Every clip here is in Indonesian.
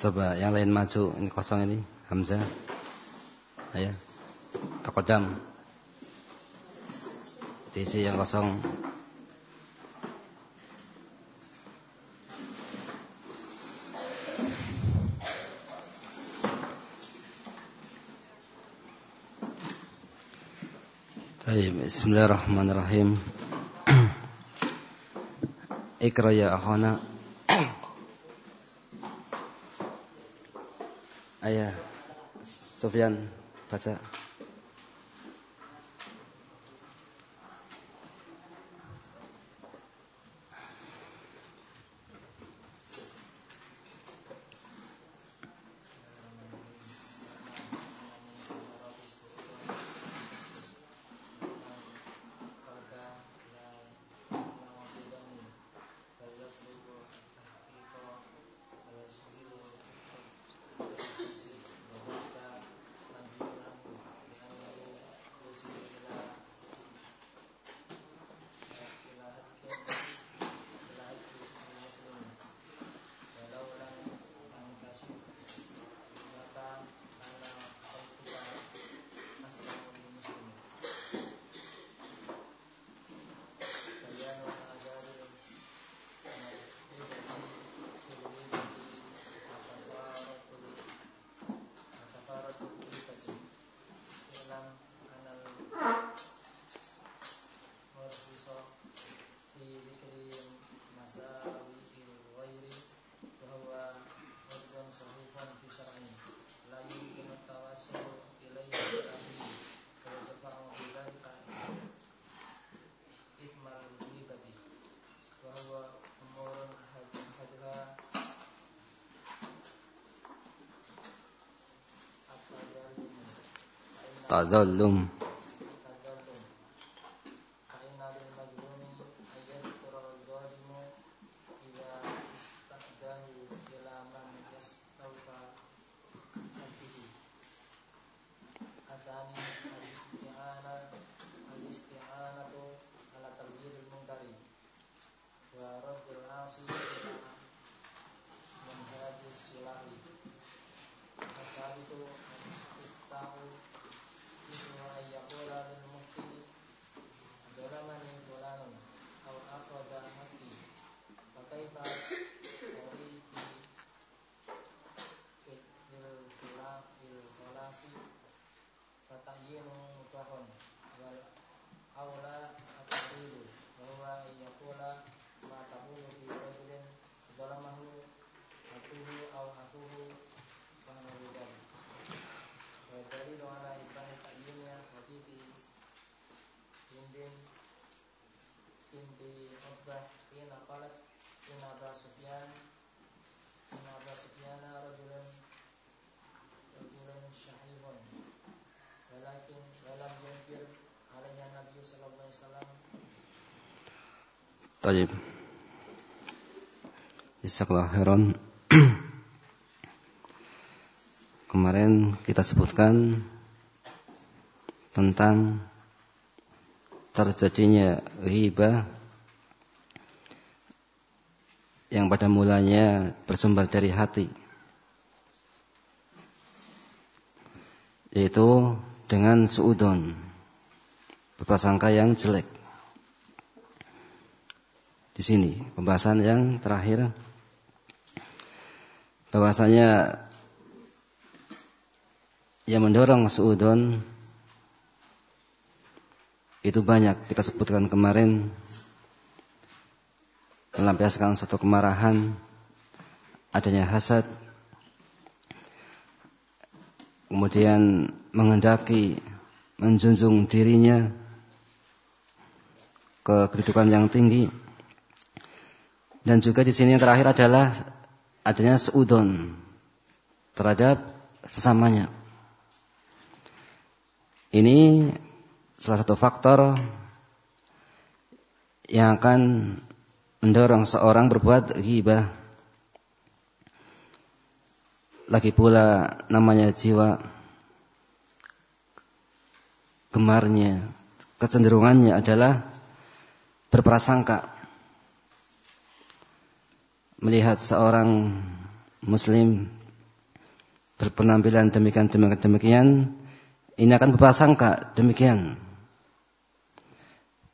Coba yang lain maju, ini kosong ini, Hamzah. Ayo. Takodam. Diisi yang kosong. Bismillahirrahmanirrahim. Ikra ya akhana. Sofyan baca. تظلم Taib. Jazakallah khairan. Kemarin kita sebutkan tentang terjadinya riba yang pada mulanya bersumber dari hati. Yaitu dengan suudon berprasangka yang jelek. Di sini pembahasan yang terakhir. Bahwasanya yang mendorong suudon itu banyak kita sebutkan kemarin melampiaskan satu kemarahan adanya hasad kemudian mengendaki menjunjung dirinya ke kedudukan yang tinggi dan juga di sini yang terakhir adalah adanya seudon terhadap sesamanya. Ini salah satu faktor yang akan mendorong seorang berbuat ghibah. Lagi pula namanya jiwa gemarnya, kecenderungannya adalah berprasangka melihat seorang muslim berpenampilan demikian demikian demikian ini akan berprasangka demikian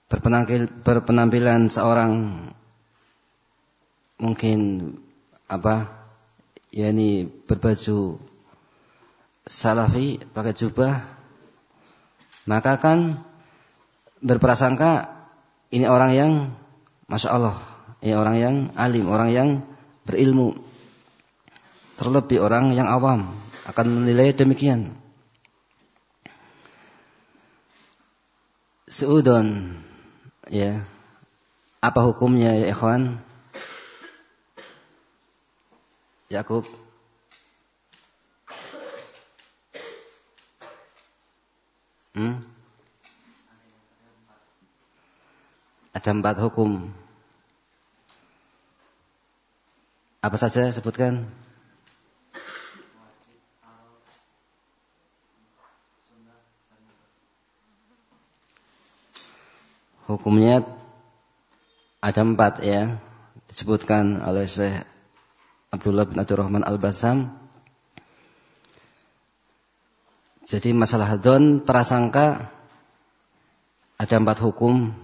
berpenampil, berpenampilan seorang mungkin apa ya ini berbaju salafi pakai jubah maka akan berprasangka ini orang yang masya Allah ya orang yang alim, orang yang berilmu. Terlebih orang yang awam akan menilai demikian. Seudon ya. Apa hukumnya ya ikhwan? Yakub Hmm? Ada empat hukum Apa saja sebutkan? Hukumnya ada empat ya disebutkan oleh Syekh Abdullah bin Abdurrahman Al-Basam. Jadi masalah don prasangka ada empat hukum.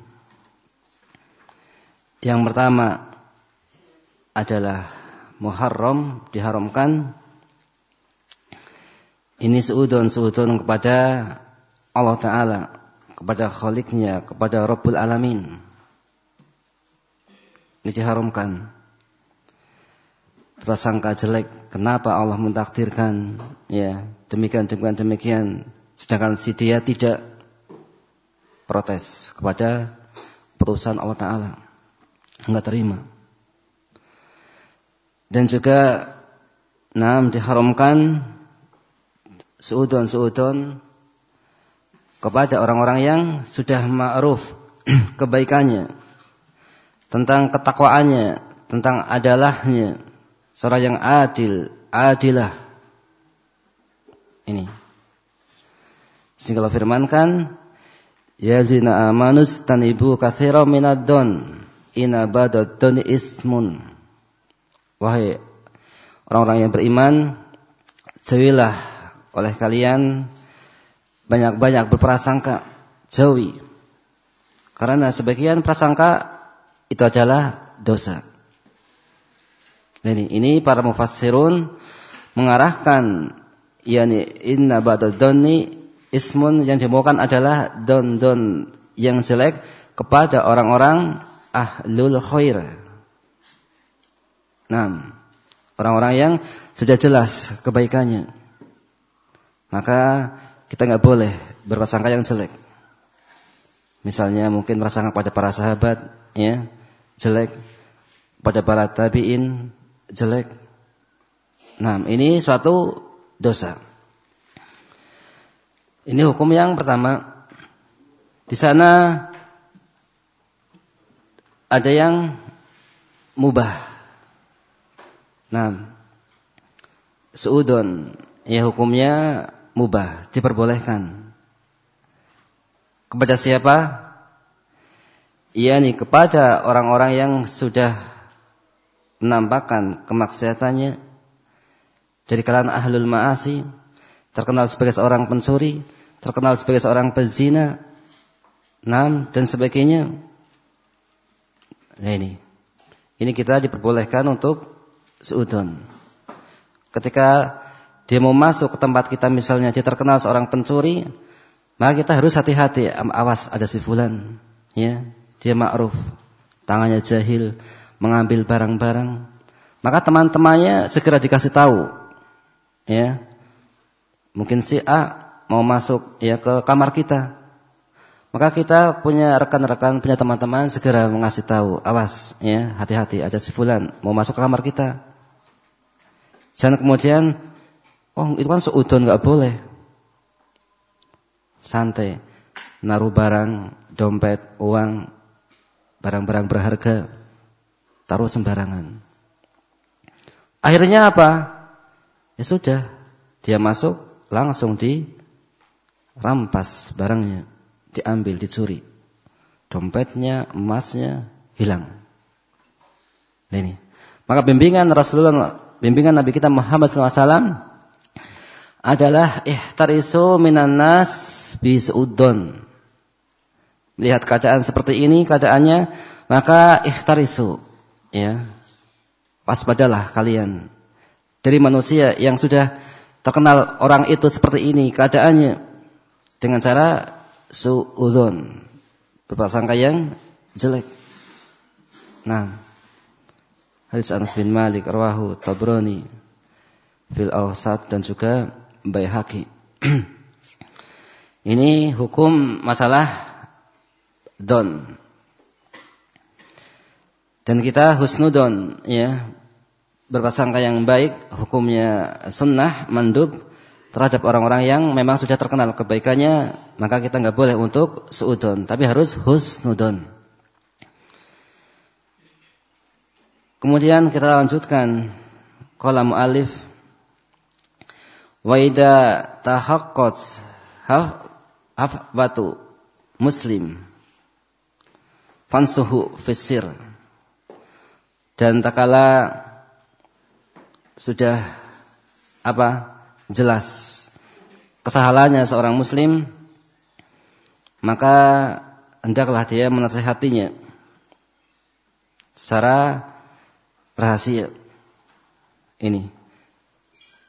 Yang pertama adalah muharram diharamkan ini seudon seudon kepada Allah Ta'ala kepada khaliknya kepada Rabbul Alamin ini diharamkan prasangka jelek kenapa Allah mentakdirkan? Ya demikian demikian demikian. Sedangkan si dia tidak protes kepada perusahaan Allah Ta'ala. Enggak terima. Dan juga nam diharamkan suudon-suudon kepada orang-orang yang sudah ma'ruf kebaikannya tentang ketakwaannya tentang adalahnya seorang yang adil adilah ini sehingga Allah firmankan ya lina amanus tanibu katsira minad don ina badad ismun Wahai orang-orang yang beriman, jauhilah oleh kalian banyak-banyak berprasangka, jauhi. Karena sebagian prasangka itu adalah dosa. Ini, ini para mufassirun mengarahkan yakni inna ba'da doni ismun yang dimaukan adalah don-don yang jelek kepada orang-orang ahlul khair Nah, orang-orang yang sudah jelas kebaikannya. Maka kita nggak boleh berprasangka yang jelek. Misalnya mungkin prasangka pada para sahabat, ya, jelek. Pada para tabiin, jelek. Nah, ini suatu dosa. Ini hukum yang pertama. Di sana ada yang mubah Nah, seudon ya hukumnya mubah, diperbolehkan. Kepada siapa? nih kepada orang-orang yang sudah menampakkan kemaksiatannya dari kalangan ahlul ma'asi, terkenal sebagai seorang pencuri, terkenal sebagai seorang pezina, nam dan sebagainya. Nah ini ini kita diperbolehkan untuk seudon. Ketika dia mau masuk ke tempat kita misalnya dia terkenal seorang pencuri, maka kita harus hati-hati, awas ada si fulan, ya. Dia ma'ruf, tangannya jahil, mengambil barang-barang. Maka teman-temannya segera dikasih tahu, ya. Mungkin si A mau masuk ya ke kamar kita. Maka kita punya rekan-rekan, punya teman-teman segera mengasih tahu, awas ya, hati-hati ada si fulan mau masuk ke kamar kita. Jangan kemudian, oh itu kan seudon nggak boleh. Santai, naruh barang, dompet, uang, barang-barang berharga, taruh sembarangan. Akhirnya apa? Ya sudah, dia masuk langsung dirampas barangnya diambil, dicuri. Dompetnya, emasnya hilang. Nah ini. Maka bimbingan Rasulullah, bimbingan Nabi kita Muhammad SAW adalah ihtarisu minan nas bisu'udun. Melihat keadaan seperti ini, keadaannya, maka ihtarisu. Ya. Waspadalah kalian. Dari manusia yang sudah terkenal orang itu seperti ini keadaannya. Dengan cara su'udhun. Berprasangka yang jelek. Nah. Hadis Anas bin Malik rawahu Tabrani fil Awsat dan juga Baihaqi. Ini hukum masalah don. Dan kita husnudon ya. Berprasangka yang baik hukumnya sunnah mandub terhadap orang-orang yang memang sudah terkenal kebaikannya, maka kita nggak boleh untuk suudon, tapi harus husnudon. Kemudian kita lanjutkan kolam alif waida tahaqqat batu muslim fansuhu fisir dan takala sudah apa jelas kesalahannya seorang muslim, maka hendaklah dia menasehatinya secara rahasia. Ini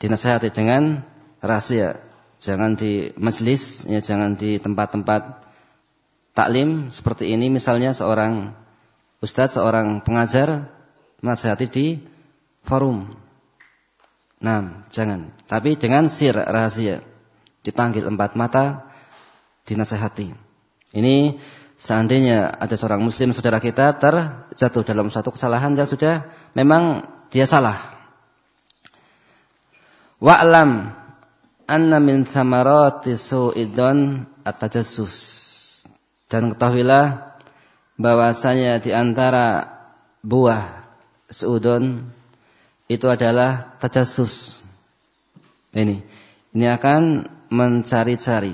dinasehati dengan rahasia, jangan di majelis, ya jangan di tempat-tempat taklim seperti ini misalnya seorang ustadz, seorang pengajar menasehati di forum Nah, jangan. Tapi dengan sir rahasia. Dipanggil empat mata, dinasehati. Ini seandainya ada seorang muslim saudara kita terjatuh dalam satu kesalahan yang sudah memang dia salah. Wa'lam anna min thamarati su'idon at-tajassus. Dan ketahuilah bahwasanya di antara buah su'udon itu adalah tajasus. Ini, ini akan mencari-cari,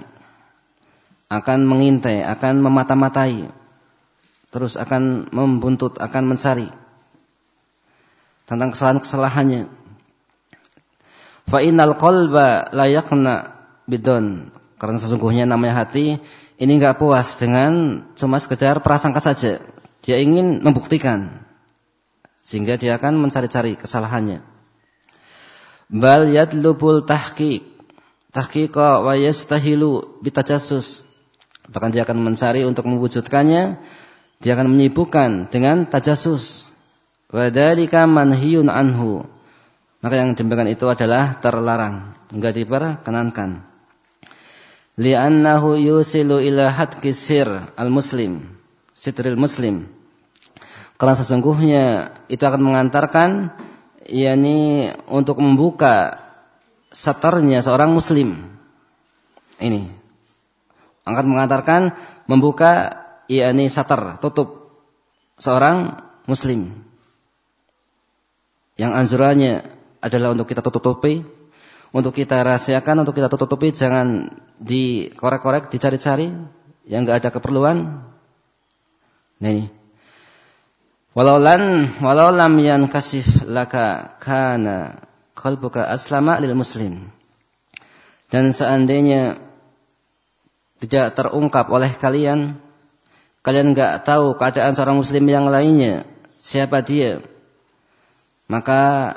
akan mengintai, akan memata-matai, terus akan membuntut, akan mencari tentang kesalahan-kesalahannya. Fa innal qalba la yaqna bidon. Karena sesungguhnya namanya hati ini enggak puas dengan cuma sekedar prasangka saja. Dia ingin membuktikan sehingga dia akan mencari-cari kesalahannya. Bal yadlubul tahqiq. Tahqiqa wa yastahilu bitajassus. Bahkan dia akan mencari untuk mewujudkannya, dia akan menyibukkan dengan tajasus. Wa dzalika manhiyun anhu. Maka yang demikian itu adalah terlarang, enggak diperkenankan. Li'annahu yusilu ila hadqi sir al-muslim, sitril muslim karena sesungguhnya itu akan mengantarkan yakni untuk membuka satarnya seorang muslim. Ini akan mengantarkan membuka yakni satar, tutup seorang muslim. Yang anjurannya adalah untuk kita tutup-tutupi, untuk kita rahasiakan, untuk kita tutup-tutupi, jangan dikorek-korek, dicari-cari yang enggak ada keperluan. Nah ini Walau lan walau lam yankasif laka kana qalbuka aslama lil muslim. Dan seandainya tidak terungkap oleh kalian, kalian enggak tahu keadaan seorang muslim yang lainnya, siapa dia, maka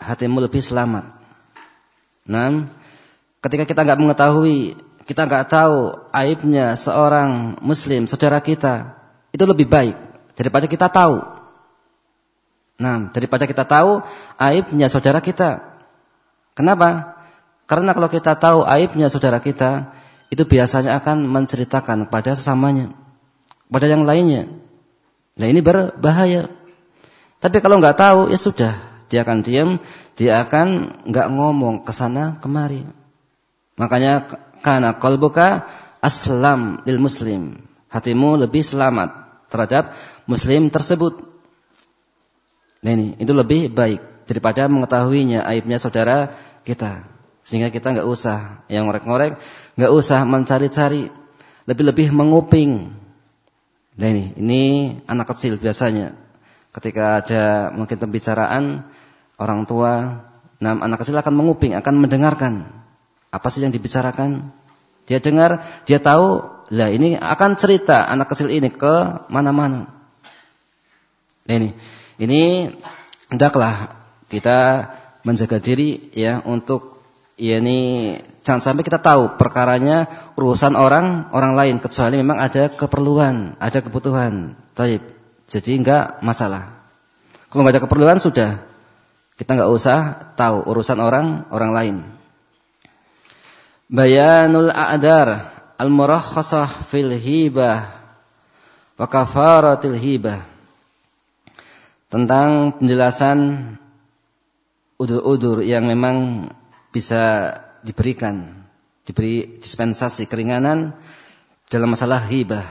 hatimu lebih selamat. Nah, ketika kita nggak mengetahui, kita nggak tahu aibnya seorang muslim, saudara kita, itu lebih baik daripada kita tahu. Nah, daripada kita tahu aibnya saudara kita. Kenapa? Karena kalau kita tahu aibnya saudara kita, itu biasanya akan menceritakan kepada sesamanya, pada yang lainnya. Nah ini berbahaya. Tapi kalau nggak tahu, ya sudah, dia akan diam, dia akan nggak ngomong ke sana kemari. Makanya karena kalbuka aslam lil muslim, hatimu lebih selamat terhadap muslim tersebut. Nah ini, itu lebih baik daripada mengetahuinya aibnya saudara kita. Sehingga kita nggak usah yang ngorek-ngorek, nggak usah mencari-cari, lebih-lebih menguping. Nah ini, ini anak kecil biasanya. Ketika ada mungkin pembicaraan orang tua, nah anak kecil akan menguping, akan mendengarkan apa sih yang dibicarakan. Dia dengar, dia tahu lah ini akan cerita anak kecil ini ke mana-mana. Nah ini, ini hendaklah kita menjaga diri ya untuk ya ini jangan sampai kita tahu perkaranya urusan orang orang lain kecuali memang ada keperluan, ada kebutuhan. Taib. Jadi enggak masalah. Kalau enggak ada keperluan sudah kita enggak usah tahu urusan orang orang lain. Bayanul a'dar al-murakhasah fil hibah wa kafaratil hibah tentang penjelasan udur-udur yang memang bisa diberikan diberi dispensasi keringanan dalam masalah hibah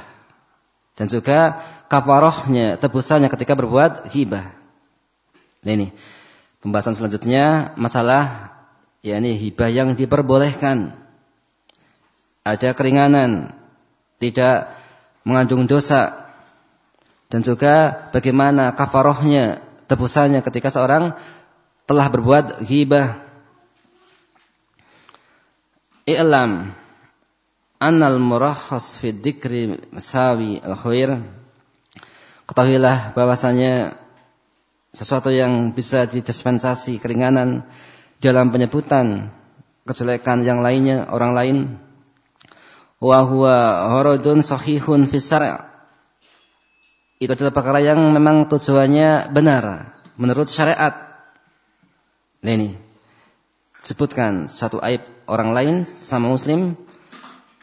dan juga kafarohnya tebusannya ketika berbuat hibah. Nah ini pembahasan selanjutnya masalah yakni hibah yang diperbolehkan ada keringanan, tidak mengandung dosa dan juga bagaimana kafarohnya, tebusannya ketika seorang telah berbuat ghibah. I'lam annal murakhas fi dzikri masawi al-khair. Ketahuilah bahwasanya sesuatu yang bisa didispensasi keringanan dalam penyebutan kejelekan yang lainnya orang lain wa huwa horodun sahihun fi Itu adalah perkara yang memang tujuannya benar menurut syariat. Nah ini sebutkan satu aib orang lain sama muslim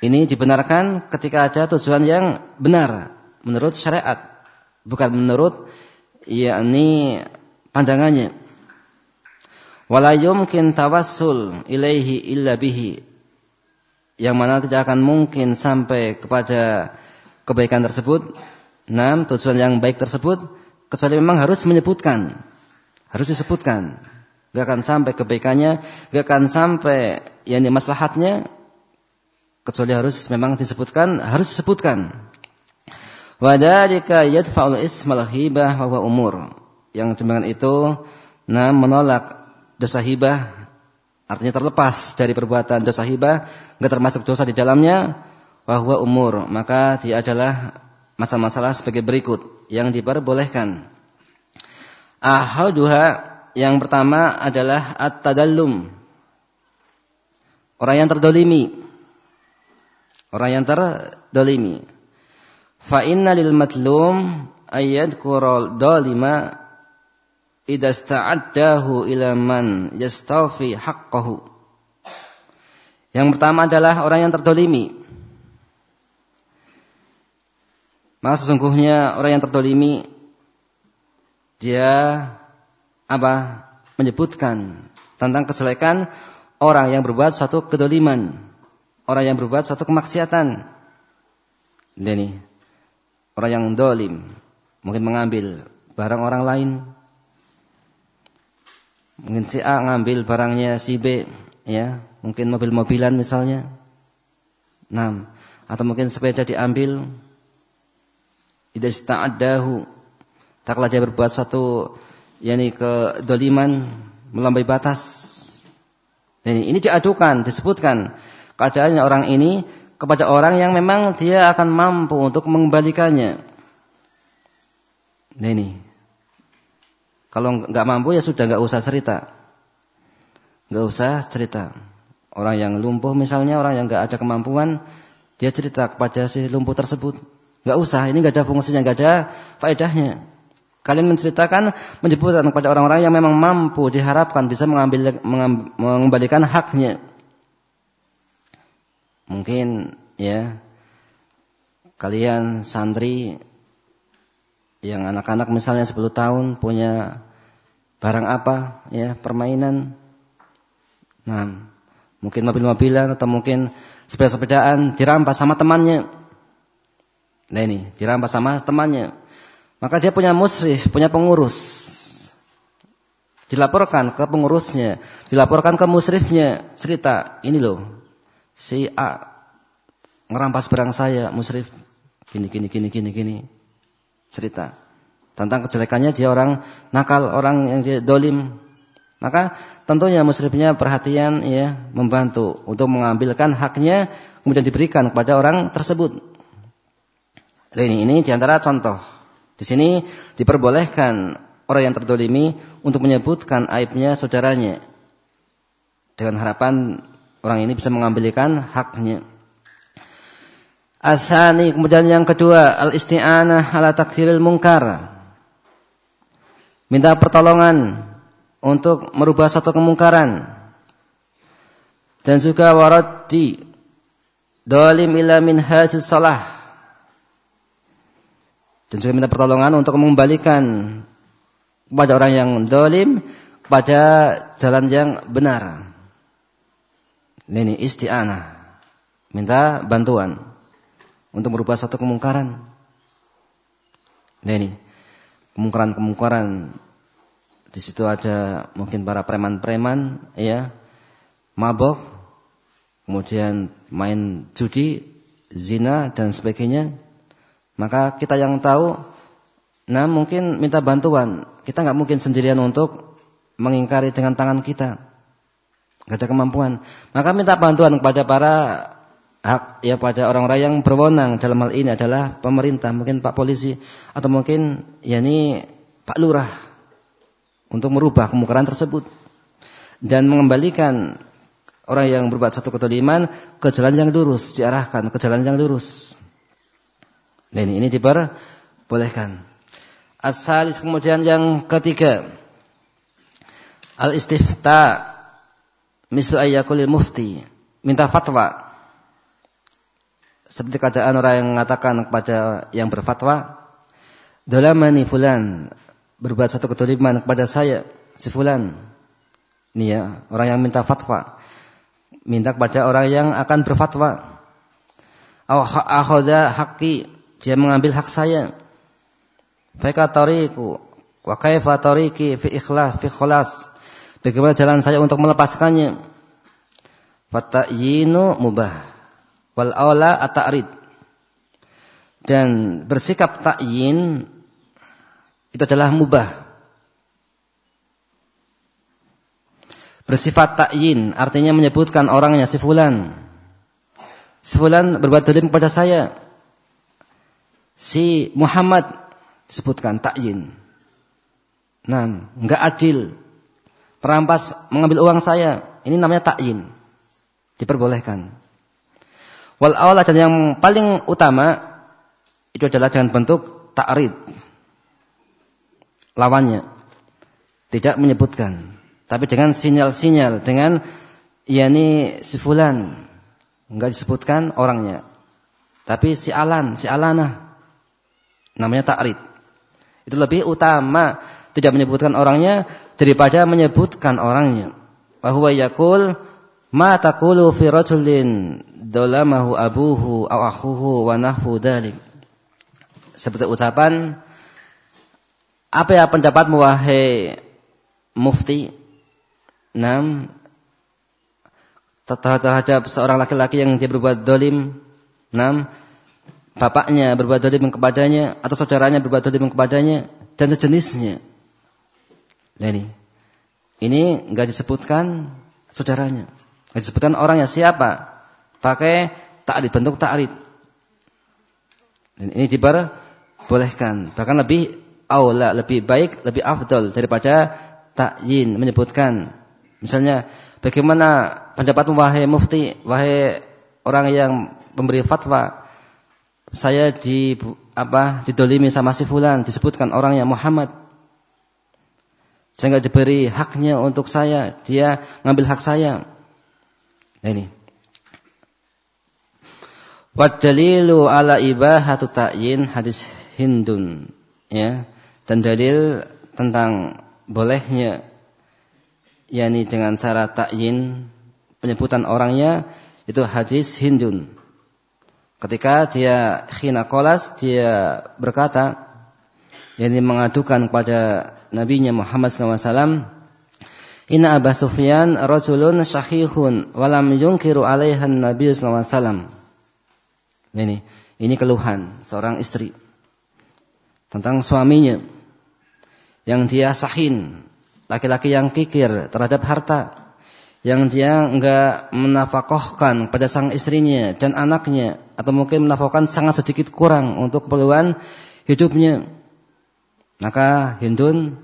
ini dibenarkan ketika ada tujuan yang benar menurut syariat, bukan menurut yakni pandangannya. Wala yumkin tawassul ilaihi illa bihi yang mana tidak akan mungkin sampai kepada kebaikan tersebut. Nah, tujuan yang baik tersebut kecuali memang harus menyebutkan, harus disebutkan. Gak akan sampai kebaikannya, gak akan sampai yang maslahatnya kecuali harus memang disebutkan, harus disebutkan. Wadalika yadfa'ul ismal hibah wa umur. Yang demikian itu nah menolak dosa hibah Artinya terlepas dari perbuatan dosa hibah, enggak termasuk dosa di dalamnya, bahwa umur, maka dia adalah masalah-masalah sebagai berikut yang diperbolehkan. Ahaduha yang pertama adalah at-tadallum. Orang yang terdolimi. Orang yang terdolimi. Fa inna lil matlum ayyadkura dolima idza ila man yastawfi haqqahu. Yang pertama adalah orang yang terdolimi. Maka sesungguhnya orang yang terdolimi dia apa? Menyebutkan tentang kejelekan orang yang berbuat suatu kedoliman, orang yang berbuat suatu kemaksiatan. Ini orang yang dolim, mungkin mengambil barang orang lain, Mungkin si A ngambil barangnya si B, ya, mungkin mobil-mobilan misalnya. Nah, atau mungkin sepeda diambil. Idza ista'addahu. Taklah dia berbuat satu yakni kedoliman melampaui batas. Ini, ini diadukan, disebutkan keadaannya orang ini kepada orang yang memang dia akan mampu untuk mengembalikannya. Nah ini, Kalau nggak mampu ya sudah nggak usah cerita. Nggak usah cerita. Orang yang lumpuh misalnya, orang yang nggak ada kemampuan, dia cerita kepada si lumpuh tersebut. Nggak usah, ini nggak ada fungsinya, nggak ada faedahnya. Kalian menceritakan, menyebutkan kepada orang-orang yang memang mampu diharapkan bisa mengambil mengembalikan haknya. Mungkin ya kalian santri yang anak-anak misalnya 10 tahun punya barang apa ya permainan nah mungkin mobil-mobilan atau mungkin sepeda-sepedaan dirampas sama temannya nah ini dirampas sama temannya. Maka dia punya musrif punya pengurus. Dilaporkan ke pengurusnya dilaporkan ke musrifnya. Cerita ini loh. Si A ngerampas barang saya musrif. Gini gini gini gini gini. Cerita. Tentang kejelekannya dia orang nakal, orang yang dia dolim. Maka tentunya muslimnya perhatian ya membantu untuk mengambilkan haknya kemudian diberikan kepada orang tersebut. Ini ini di antara contoh. Di sini diperbolehkan orang yang terdolimi untuk menyebutkan aibnya saudaranya dengan harapan orang ini bisa mengambilkan haknya. Asani kemudian yang kedua al isti'anah ala takdiril mungkar. Minta pertolongan untuk merubah satu kemungkaran. Dan juga di dolim ila min hajil salah. Dan juga minta pertolongan untuk mengembalikan kepada orang yang dolim pada jalan yang benar. Ini isti'anah. Minta bantuan untuk merubah satu kemungkaran. Ini kemungkaran-kemungkaran di situ ada mungkin para preman-preman ya mabok kemudian main judi zina dan sebagainya maka kita yang tahu nah mungkin minta bantuan. Kita nggak mungkin sendirian untuk mengingkari dengan tangan kita. Nggak ada kemampuan. Maka minta bantuan kepada para hak ya pada orang-orang yang berwenang dalam hal ini adalah pemerintah, mungkin Pak Polisi atau mungkin yakni Pak Lurah untuk merubah kemungkaran tersebut. Dan mengembalikan orang yang berbuat satu ketoliman ke jalan yang lurus, diarahkan ke jalan yang lurus. Nah ini, ini diperbolehkan. Asalis kemudian yang ketiga al-istifta misal ayakulil mufti minta fatwa seperti keadaan orang yang mengatakan kepada yang berfatwa, "Dalamani fulan berbuat satu ketoliman kepada saya, si fulan." Ini ya, orang yang minta fatwa. Minta kepada orang yang akan berfatwa. Akhadha haqqi, dia mengambil hak saya. Faika tariku, wa kaifa tariqi fi ikhlas fi khalas. Bagaimana jalan saya untuk melepaskannya? Fatayinu mubah wal aula at-ta'rid. Dan bersikap takyin itu adalah mubah. Bersifat takyin artinya menyebutkan orangnya si fulan. Si fulan berbuat zalim kepada saya. Si Muhammad disebutkan takyin. Nah, enggak adil. Perampas mengambil uang saya. Ini namanya takyin. Diperbolehkan. Wal awal dan yang paling utama itu adalah dengan bentuk ta'rid. Lawannya. Tidak menyebutkan. Tapi dengan sinyal-sinyal. Dengan yakni si fulan. Enggak disebutkan orangnya. Tapi si alan, si alana. Namanya ta'rid. Itu lebih utama. Tidak menyebutkan orangnya daripada menyebutkan orangnya. Bahwa yakul ma taqulu fi rajulin dolamahu abuhu aw akhuhu wa nahfu dalik. Seperti ucapan apa ya pendapatmu wahai mufti? Nam terhadap seorang laki-laki yang dia berbuat dolim. Nam bapaknya berbuat dolim kepadanya atau saudaranya berbuat dolim kepadanya dan sejenisnya. Nah ini, ini enggak disebutkan saudaranya, enggak disebutkan orangnya siapa pakai ta'rid bentuk ta'rid. Dan ini diperbolehkan. Bahkan lebih aula, lebih baik, lebih afdol daripada takyin menyebutkan. Misalnya, bagaimana pendapat wahai mufti, wahai orang yang memberi fatwa, saya di apa didolimi sama si fulan disebutkan orang yang Muhammad. Saya nggak diberi haknya untuk saya dia ngambil hak saya. Nah ini. Wad dalilu ala ibahatu ta'yin hadis Hindun ya. Dan dalil tentang bolehnya yakni dengan cara takyin penyebutan orangnya itu hadis Hindun ketika dia khina kolas dia berkata yakni mengadukan kepada nabinya Muhammad SAW Inna Abu Sufyan rajulun syahihun walam yungkiru alaihan Nabi SAW ini, ini keluhan seorang istri tentang suaminya yang dia sahin, laki-laki yang kikir terhadap harta, yang dia enggak menafakohkan pada sang istrinya dan anaknya atau mungkin menafakohkan sangat sedikit kurang untuk keperluan hidupnya. Maka Hindun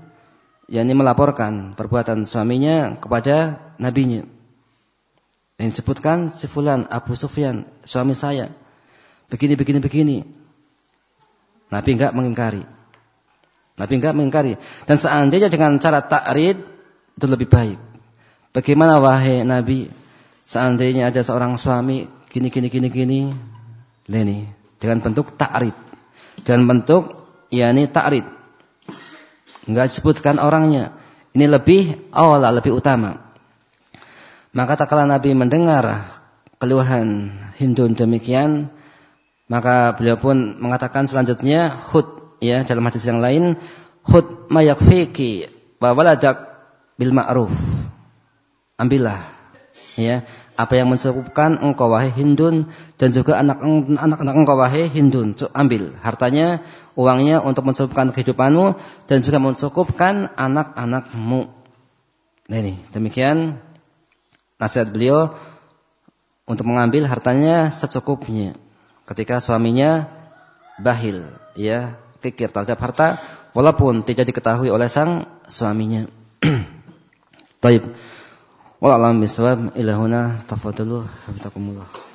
yakni melaporkan perbuatan suaminya kepada nabinya. Yang disebutkan si fulan Abu Sufyan, suami saya begini begini begini. Nabi enggak mengingkari. Nabi enggak mengingkari. Dan seandainya dengan cara takrid itu lebih baik. Bagaimana wahai Nabi? Seandainya ada seorang suami gini gini gini gini. Ini dengan bentuk takrid dan bentuk yakni takrid enggak disebutkan orangnya. Ini lebih awal lebih utama. Maka tak kala Nabi mendengar keluhan Hindun demikian maka beliau pun mengatakan selanjutnya khud ya dalam hadis yang lain khud mayakfiki wa waladak bil ma'ruf. Ambillah ya apa yang mencukupkan engkau wahai Hindun dan juga anak-anak engkau wahai Hindun. Ambil hartanya, uangnya untuk mencukupkan kehidupanmu dan juga mencukupkan anak-anakmu. Nah ini demikian nasihat beliau untuk mengambil hartanya secukupnya ketika suaminya bahil, ya, kikir terhadap harta walaupun tidak diketahui oleh sang suaminya. Taib. Wallahu a'lam bishawab. Ilahuna tafadhalu. Hafizakumullah.